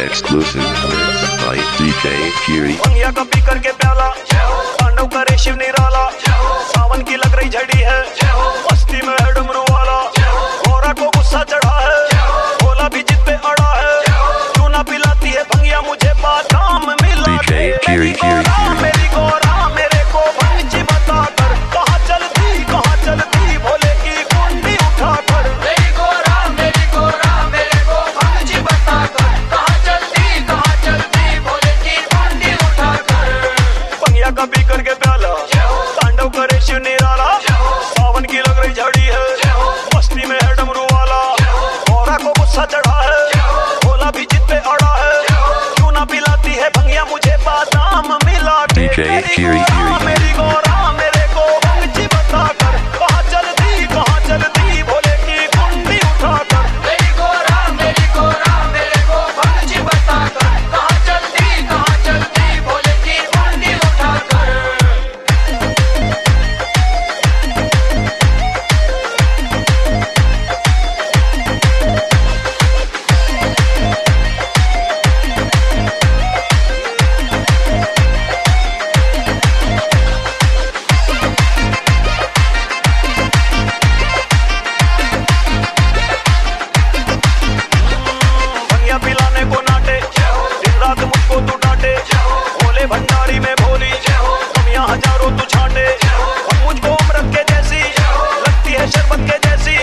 Exclusive bye DJ Fury. दुनिया का P करके प्याला। पांडव का रे निराला। सावन की लग रही झड़ी है। मस्ती में है डमरू वाला। गोरा को गुस्सा चढ़ा है। बोला भी जिद पे अड़ा है। क्यों ना पिलाती है भंगिया मुझे? बादाम मिला डीजे फ्यूरी फ्यूरी मेरी गोरा डाला सावन की लग रही झड़ी है। बस्ती में है डमरू वाला। और को गुस्सा चढ़ा है। बोला भी जित पे अड़ा है। क्यों ना पिलाती है भंगिया मुझे बादाम? मिला DJ, में भोली। हज़ारों तो तू छाटे मुझको अमृत के जैसी। लगती है शरबत के जैसी।